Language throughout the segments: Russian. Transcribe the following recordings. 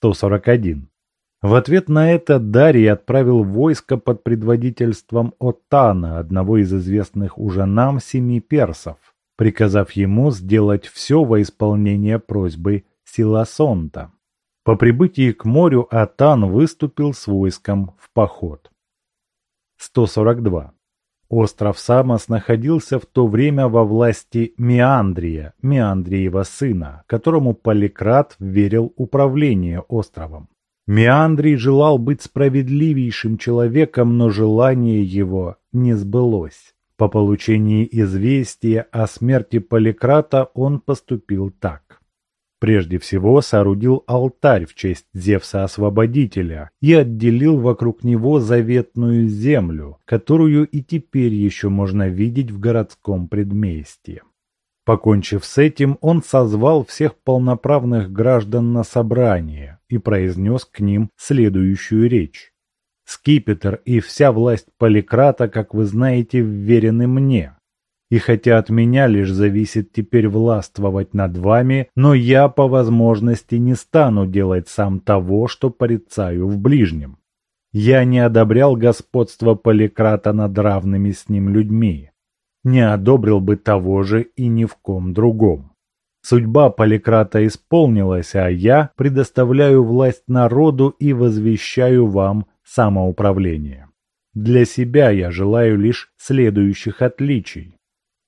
141. В ответ на это Дарий отправил войско под предводительством Отана, одного из известных уже нам семи персов, приказав ему сделать все во исполнение просьбы Силасонта. По прибытии к морю Атан выступил с войском в поход. 142. Остров Самос находился в то время во власти Меандрия, Меандриева сына, которому Поликрат верил управление островом. Меандрий желал быть справедливейшим человеком, но желание его не сбылось. По получении известия о смерти Поликрата он поступил так. Прежде всего соорудил алтарь в честь Зевса-освободителя и отделил вокруг него заветную землю, которую и теперь еще можно видеть в городском предместье. Покончив с этим, он созвал всех полноправных граждан на собрание и произнес к ним следующую речь. «Скипетр и вся власть Поликрата, как вы знаете, вверены мне. И хотя от меня лишь зависит теперь властвовать над вами, но я по возможности не стану делать сам того, что порицаю в ближнем. Я не одобрял господство Поликрата над равными с ним людьми, не одобрил бы того же и ни в ком другом. Судьба Поликрата исполнилась, а я предоставляю власть народу и возвещаю вам самоуправление. Для себя я желаю лишь следующих отличий.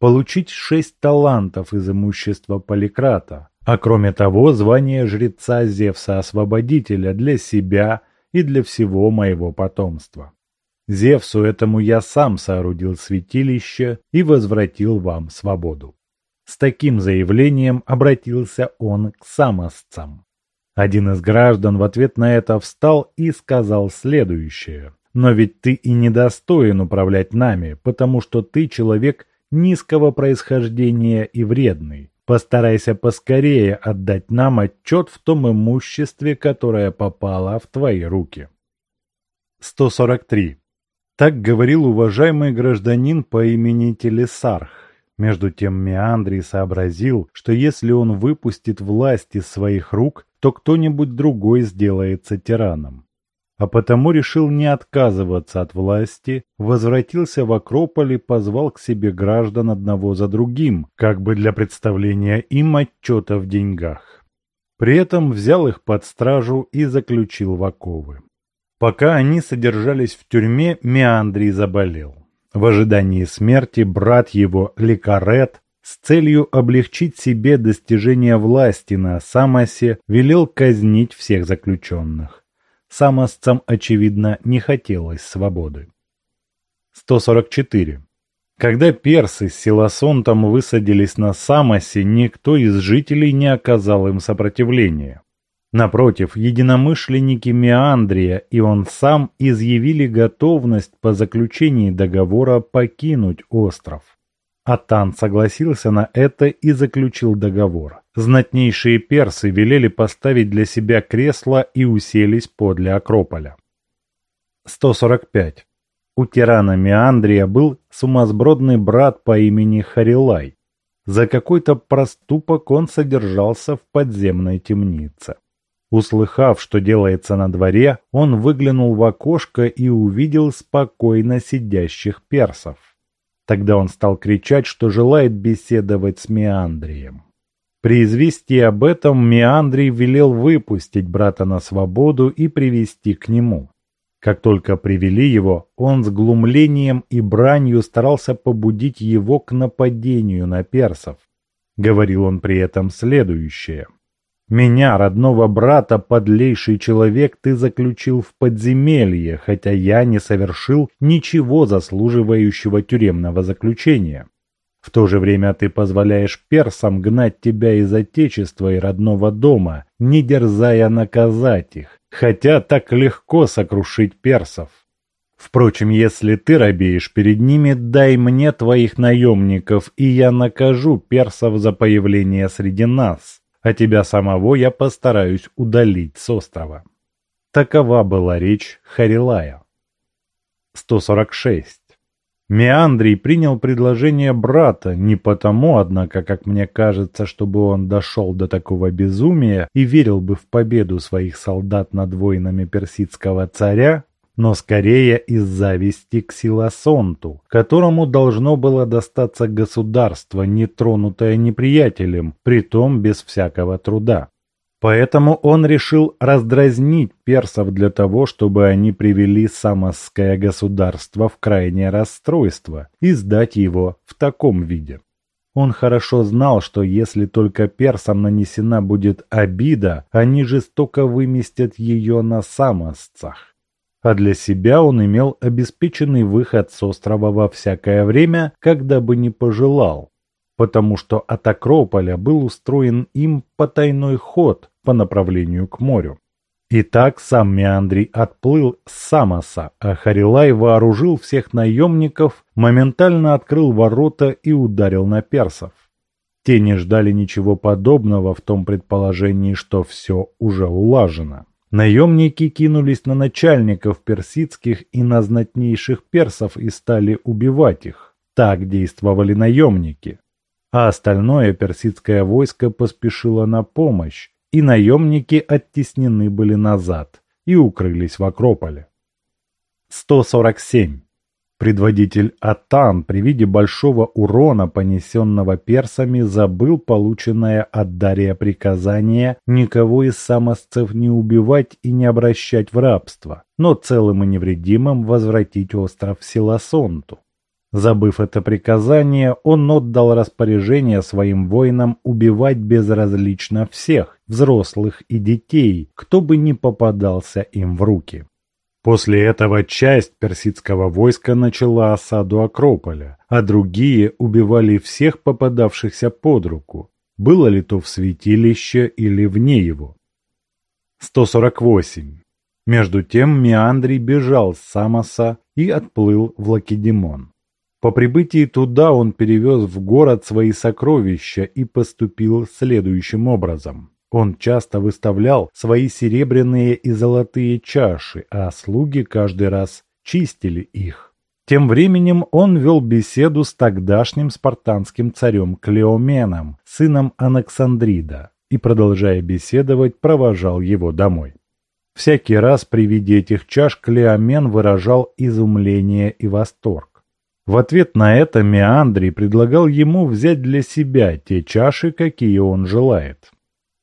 Получить шесть талантов из имущества Поликрата, а кроме того звание жреца Зевса-освободителя для себя и для всего моего потомства. Зевсу этому я сам соорудил святилище и возвратил вам свободу. С таким заявлением обратился он к самосцам. Один из граждан в ответ на это встал и сказал следующее. «Но ведь ты и недостоин управлять нами, потому что ты человек низкого происхождения и вредный. Постарайся поскорее отдать нам отчет в том имуществе, которое попало в твои руки». 143. Так говорил уважаемый гражданин по имени Телесарх. Между тем Меандрий сообразил, что если он выпустит власть из своих рук, то кто-нибудь другой сделается тираном. А потому решил не отказываться от власти, возвратился в Акрополь и позвал к себе граждан одного за другим, как бы для представления им отчета в деньгах. При этом взял их под стражу и заключил в оковы. Пока они содержались в тюрьме, Меандрий заболел. В ожидании смерти брат его, Ликарет, с целью облегчить себе достижение власти на Самосе, велел казнить всех заключенных. Самосцам, очевидно, не хотелось свободы. 144. Когда персы с Силасонтом высадились на Самосе, никто из жителей не оказал им сопротивления. Напротив, единомышленники Меандрия и он сам изъявили готовность по заключении договора покинуть остров. Атан согласился на это и заключил договор. Знатнейшие персы велели поставить для себя кресло и уселись подле Акрополя. 145. У тирана Меандрия был сумасбродный брат по имени Харилай. За какой-то проступок он содержался в подземной темнице. Услыхав, что делается на дворе, он выглянул в окошко и увидел спокойно сидящих персов. Тогда он стал кричать, что желает беседовать с Меандрием. При известии об этом Меандрий велел выпустить брата на свободу и привести к нему. Как только привели его, он с глумлением и бранью старался побудить его к нападению на персов. Говорил он при этом следующее – меня, родного брата, подлейший человек, ты заключил в подземелье, хотя я не совершил ничего заслуживающего тюремного заключения. В то же время ты позволяешь персам гнать тебя из отечества и родного дома, не дерзая наказать их, хотя так легко сокрушить персов. Впрочем, если ты робеешь перед ними, дай мне твоих наемников, и я накажу персов за появление среди нас а тебя самого я постараюсь удалить с острова. Такова была речь Харилая. 146. Меандрий принял предложение брата не потому, однако, как мне кажется, чтобы он дошел до такого безумия и верил бы в победу своих солдат над воинами персидского царя, но скорее из зависти к Силасонту, которому должно было достаться государство, не тронутое неприятелем, притом без всякого труда. Поэтому он решил раздразнить персов для того, чтобы они привели самосское государство в крайнее расстройство и сдать его в таком виде. Он хорошо знал, что если только персам нанесена будет обида, они жестоко выместят ее на самосцах. А для себя он имел обеспеченный выход с острова во всякое время, когда бы не пожелал, потому что от Акрополя был устроен им потайной ход по направлению к морю. Итак, сам Меандрий отплыл с Самоса, а Харилай вооружил всех наемников, моментально открыл ворота и ударил на персов. Те не ждали ничего подобного в том предположении, что все уже улажено. Наемники кинулись на начальников персидских и на знатнейших персов и стали убивать их. Так действовали наемники. А остальное персидское войско поспешило на помощь, и наемники оттеснены были назад и укрылись в Акрополе. 147. Предводитель Атан при виде большого урона, понесенного персами, забыл полученное от Дария приказание никого из самосцев не убивать и не обращать в рабство, но целым и невредимым возвратить остров Силасонту. Забыв это приказание, он отдал распоряжение своим воинам убивать безразлично всех, взрослых и детей, кто бы ни попадался им в руки. После этого часть персидского войска начала осаду Акрополя, а другие убивали всех попадавшихся под руку, было ли то в святилище или вне его. 148. Между тем Меандрий бежал с Самоса и отплыл в Лакедемон. По прибытии туда он перевез в город свои сокровища и поступил следующим образом. Он часто выставлял свои серебряные и золотые чаши, а слуги каждый раз чистили их. Тем временем он вел беседу с тогдашним спартанским царем Клеоменом, сыном Анаксандрида, и, продолжая беседовать, провожал его домой. Всякий раз при виде этих чаш Клеомен выражал изумление и восторг. В ответ на это Меандрий предлагал ему взять для себя те чаши, какие он желает.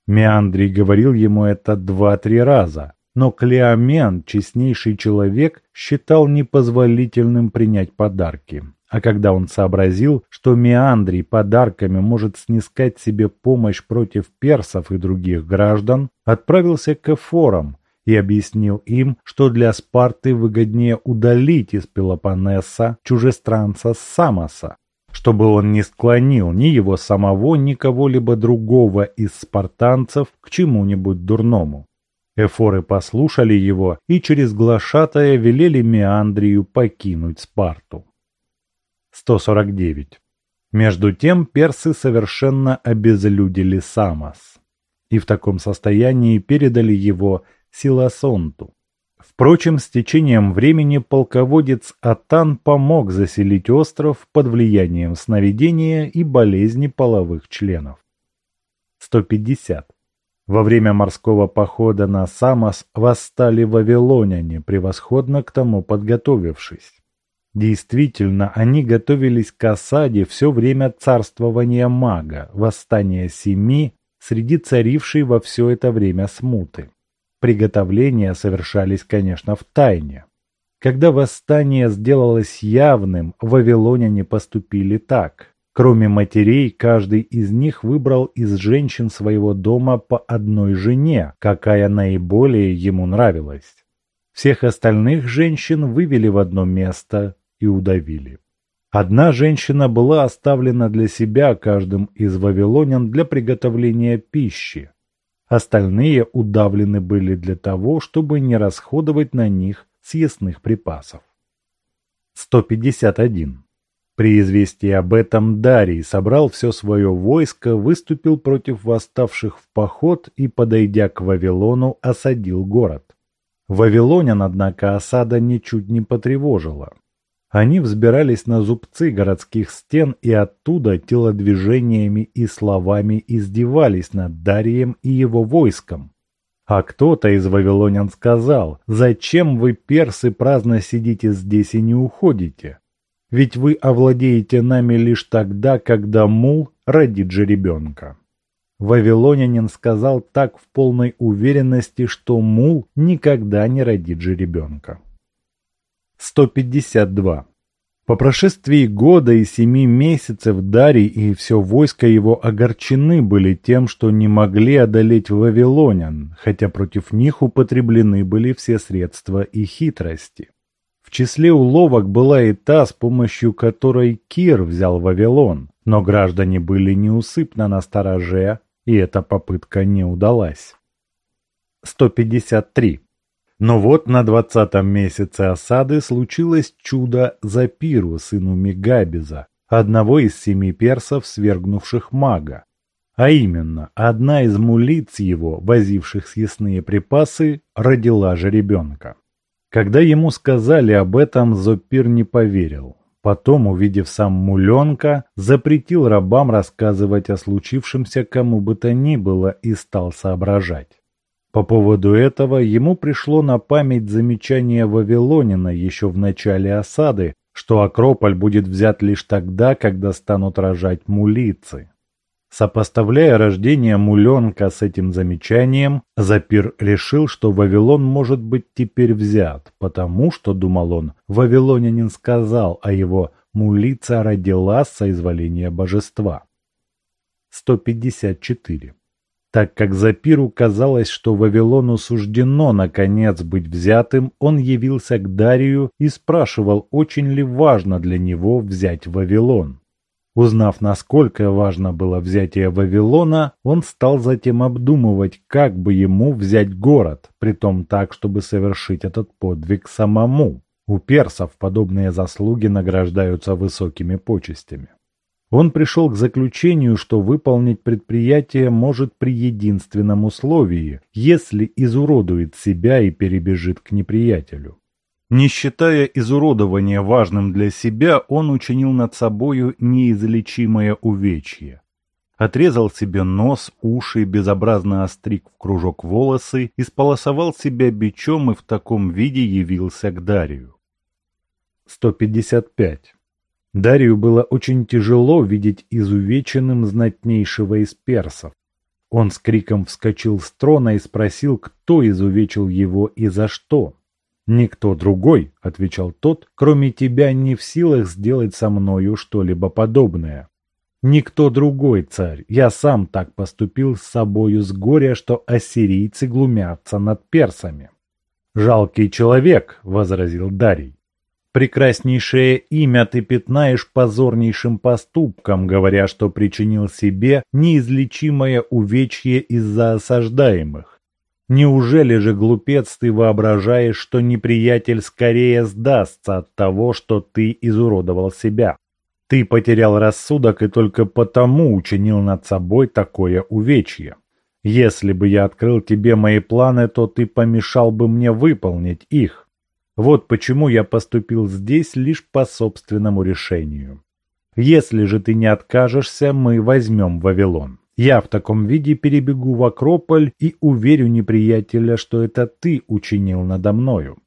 Меандрий говорил ему это два-три раза, но Клеомен, честнейший человек, считал непозволительным принять подарки. А когда он сообразил, что Меандрий подарками может снискать себе помощь против персов и других граждан, отправился к эфорам, и объяснил им, что для Спарты выгоднее удалить из Пелопоннеса чужестранца Самоса, чтобы он не склонил ни его самого, ни кого-либо другого из спартанцев к чему-нибудь дурному. Эфоры послушали его и через глашатая велели Меандрию покинуть Спарту. 149. Между тем персы совершенно обезлюдили Самос, и в таком состоянии передали его Силасонту. Впрочем, с течением времени полководец Атан помог заселить остров под влиянием сновидения и болезни половых членов. 150. Во время морского похода на Самос восстали вавилоняне, превосходно к тому подготовившись. Действительно, они готовились к осаде все время царствования мага, восстания семи, среди царившей во все это время смуты. Приготовления совершались, конечно, в тайне. Когда восстание сделалось явным, вавилоняне поступили так. Кроме матерей, каждый из них выбрал из женщин своего дома по одной жене, какая наиболее ему нравилась. Всех остальных женщин вывели в одно место и удавили. Одна женщина была оставлена для себя каждым из вавилонян для приготовления пищи, Остальные удавлены были для того, чтобы не расходовать на них съестных припасов. 151. При известии об этом Дарий собрал все свое войско, выступил против восставших в поход и, подойдя к Вавилону, осадил город. Вавилонян, однако, осада ничуть не потревожила. Они взбирались на зубцы городских стен и оттуда телодвижениями и словами издевались над Дарием и его войском. А кто-то из вавилонян сказал, «Зачем вы, персы, праздно сидите здесь и не уходите? Ведь вы овладеете нами лишь тогда, когда мул родит же ребенка». Вавилонянин сказал так в полной уверенности, что мул никогда не родит же ребенка. 152. По прошествии года и семи месяцев Дарий и все войско его огорчены были тем, что не могли одолеть вавилонян, хотя против них употреблены были все средства и хитрости. В числе уловок была и та, с помощью которой Кир взял Вавилон, но граждане были неусыпно на стороже, и эта попытка не удалась. 153. Но вот на двадцатом месяце осады случилось чудо Запиру, сыну Мегабиза, одного из семи персов, свергнувших мага. А именно, одна из мулиц его, возивших съестные припасы, родила же ребенка. Когда ему сказали об этом, Зопир не поверил. Потом, увидев сам муленка, запретил рабам рассказывать о случившемся кому бы то ни было и стал соображать. По поводу этого ему пришло на память замечание Вавилонина еще в начале осады, что Акрополь будет взят лишь тогда, когда станут рожать мулицы. Сопоставляя рождение муленка с этим замечанием, Запир решил, что Вавилон может быть теперь взят, потому что, думал он, вавилонянин сказал, а его мулица родила соизволения божества. 154 так как Запиру казалось, что Вавилону суждено наконец быть взятым, он явился к Дарию и спрашивал, очень ли важно для него взять Вавилон. Узнав, насколько важно было взятие Вавилона, он стал затем обдумывать, как бы ему взять город, притом так, чтобы совершить этот подвиг самому. У персов подобные заслуги награждаются высокими почестями. Он пришел к заключению, что выполнить предприятие может при единственном условии, если изуродует себя и перебежит к неприятелю. Не считая изуродования важным для себя, он учинил над собою неизлечимое увечье. Отрезал себе нос, уши, безобразно остриг в кружок волосы, исполосовал себя бичом и в таком виде явился к Дарию. 155. Дарию было очень тяжело видеть изувеченным знатнейшего из персов. Он с криком вскочил с трона и спросил, кто изувечил его и за что. «Никто другой», — отвечал тот, — «кроме тебя не в силах сделать со мною что-либо подобное». «Никто другой, царь, я сам так поступил с собою с горя, что ассирийцы глумятся над персами». «Жалкий человек», — возразил Дарий. Прекраснейшее имя ты пятнаешь позорнейшим поступком, говоря, что причинил себе неизлечимое увечье из-за осаждаемых. Неужели же, глупец, ты воображаешь, что неприятель скорее сдастся от того, что ты изуродовал себя? Ты потерял рассудок и только потому учинил над собой такое увечье. Если бы я открыл тебе мои планы, то ты помешал бы мне выполнить их. Вот почему я поступил здесь лишь по собственному решению. Если же ты не откажешься, мы возьмем Вавилон. Я в таком виде перебегу в Акрополь и уверю неприятеля, что это ты учинил надо мною.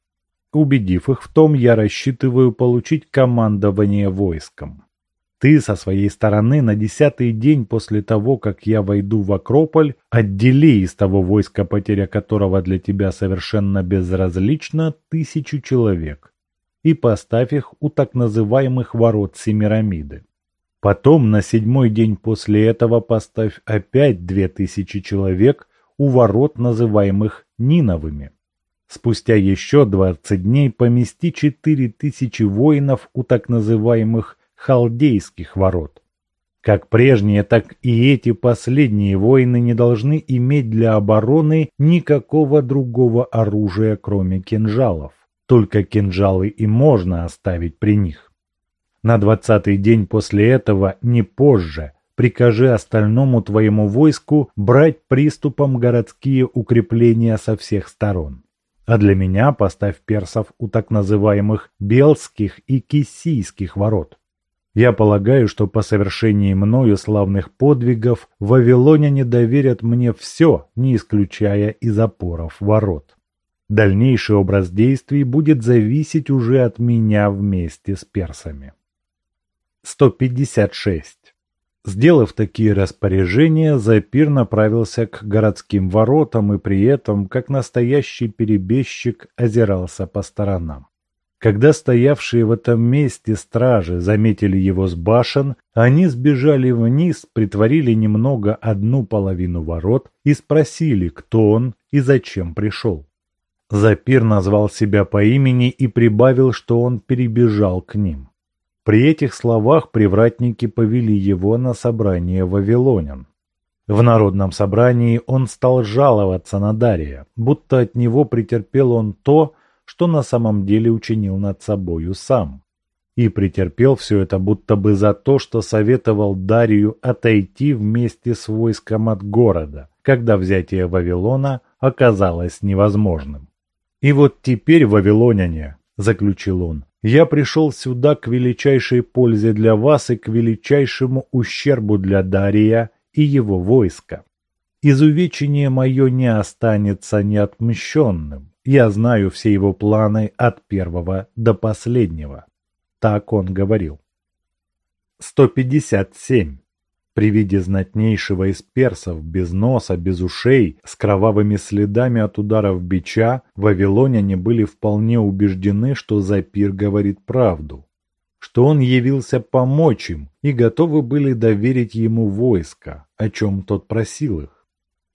Убедив их в том, я рассчитываю получить командование войском. Ты со своей стороны на десятый день после того, как я войду в Акрополь, отдели из того войска, потеря которого для тебя совершенно безразлична, тысячу человек, и поставь их у так называемых ворот Семирамиды. Потом на седьмой день после этого поставь опять две тысячи человек у ворот, называемых Ниновыми. Спустя еще двадцать дней помести четыре тысячи воинов у так называемых халдейских ворот. Как прежние, так и эти последние воины не должны иметь для обороны никакого другого оружия, кроме кинжалов. Только кинжалы и можно оставить при них. На двадцатый день после этого, не позже, прикажи остальному твоему войску брать приступом городские укрепления со всех сторон. а для меня поставь персов у так называемых Белских и Кисийских ворот. Я полагаю, что по совершении мною славных подвигов вавилоняне доверят мне все, не исключая и запоров ворот. Дальнейший образ действий будет зависеть уже от меня вместе с персами. 156. Сделав такие распоряжения, Запир направился к городским воротам и при этом, как настоящий перебежчик, озирался по сторонам. Когда стоявшие в этом месте стражи заметили его с башен, они сбежали вниз, притворили немного одну половину ворот и спросили, кто он и зачем пришел. Запир назвал себя по имени и прибавил, что он перебежал к ним. При этих словах привратники повели его на собрание вавилонян. В народном собрании он стал жаловаться на Дария, будто от него претерпел он то, что на самом деле учинил над собою сам. И претерпел все это будто бы за то, что советовал Дарию отойти вместе с войском от города, когда взятие Вавилона оказалось невозможным. «И вот теперь, вавилоняне», — заключил он, я пришел сюда к величайшей пользе для вас и к величайшему ущербу для Дария и его войска. Изувечение мое не останется неотмщенным. Я знаю все его планы от первого до последнего. Так он говорил. 157. При виде знатнейшего из персов, без носа, без ушей, с кровавыми следами от ударов бича, вавилоняне были вполне убеждены, что Запир говорит правду, что он явился помочь им и готовы были доверить ему войско, о чем тот просил их.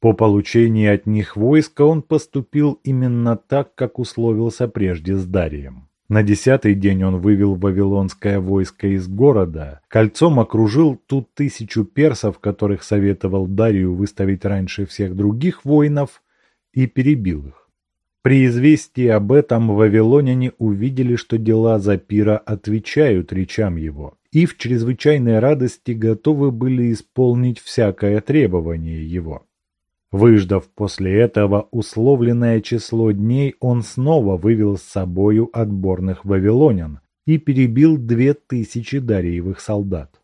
По получении от них войска он поступил именно так, как условился прежде с Дарием. На десятый день он вывел вавилонское войско из города, кольцом окружил ту тысячу персов, которых советовал Дарию выставить раньше всех других воинов, и перебил их. При известии об этом вавилоняне увидели, что дела Запира отвечают речам его, и в чрезвычайной радости готовы были исполнить всякое требование его. Выждав после этого условленное число дней, он снова вывел с собою отборных вавилонян и перебил две тысячи дариевых солдат.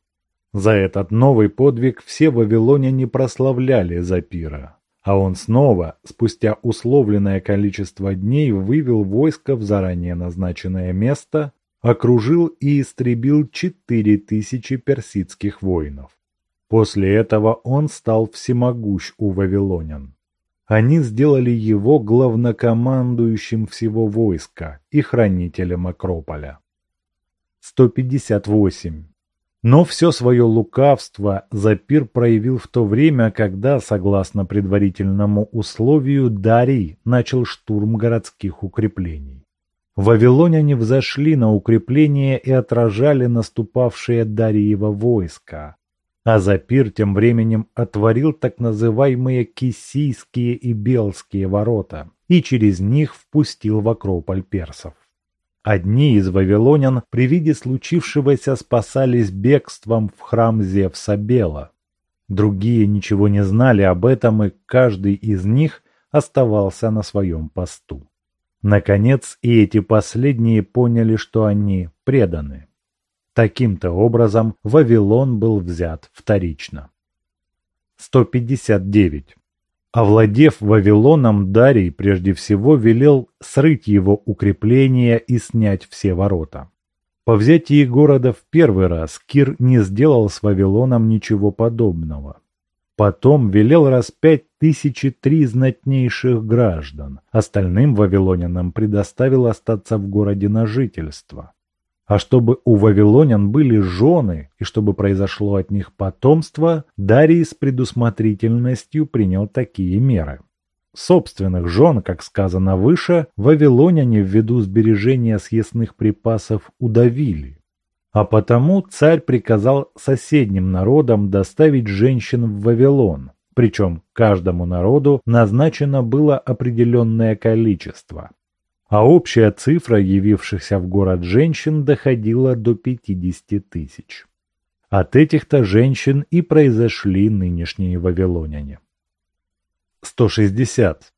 За этот новый подвиг все вавилоняне прославляли Запира, а он снова, спустя условленное количество дней, вывел войско в заранее назначенное место, окружил и истребил четыре тысячи персидских воинов. После этого он стал всемогущ у вавилонян. Они сделали его главнокомандующим всего войска и хранителем Акрополя. 158. Но все свое лукавство Запир проявил в то время, когда, согласно предварительному условию, Дарий начал штурм городских укреплений. Вавилоняне взошли на укрепления и отражали наступавшее Дариево войско, а Запир тем временем отворил так называемые Кисийские и Белские ворота и через них впустил в Акрополь персов. Одни из вавилонян при виде случившегося спасались бегством в храм Зевса Бела. Другие ничего не знали об этом, и каждый из них оставался на своем посту. Наконец и эти последние поняли, что они преданы. Таким-то образом Вавилон был взят вторично. 159. Овладев Вавилоном, Дарий прежде всего велел срыть его укрепления и снять все ворота. По взятии города в первый раз Кир не сделал с Вавилоном ничего подобного. Потом велел распять тысячи три знатнейших граждан, остальным вавилонянам предоставил остаться в городе на жительство а чтобы у вавилонян были жены и чтобы произошло от них потомство, Дарий с предусмотрительностью принял такие меры. Собственных жен, как сказано выше, вавилоняне ввиду сбережения съестных припасов удавили. А потому царь приказал соседним народам доставить женщин в Вавилон, причем каждому народу назначено было определенное количество а общая цифра явившихся в город женщин доходила до 50 тысяч. От этих-то женщин и произошли нынешние вавилоняне. 160.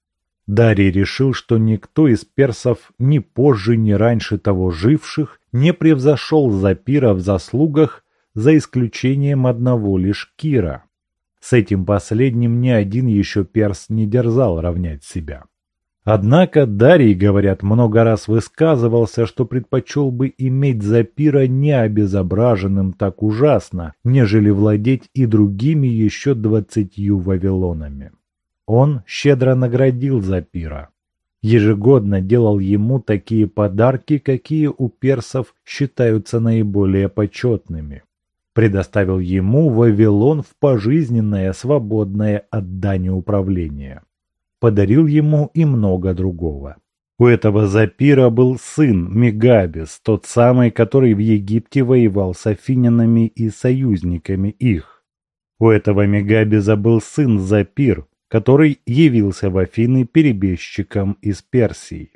Дарий решил, что никто из персов ни позже, ни раньше того живших не превзошел Запира в заслугах, за исключением одного лишь Кира. С этим последним ни один еще перс не дерзал равнять себя. Однако Дарий, говорят, много раз высказывался, что предпочел бы иметь Запира не обезображенным так ужасно, нежели владеть и другими еще двадцатью Вавилонами. Он щедро наградил Запира. Ежегодно делал ему такие подарки, какие у персов считаются наиболее почетными. Предоставил ему Вавилон в пожизненное свободное от дани управление подарил ему и много другого. У этого Запира был сын Мегабис, тот самый, который в Египте воевал с афинянами и союзниками их. У этого Мегабиза был сын Запир, который явился в Афины перебежчиком из Персии.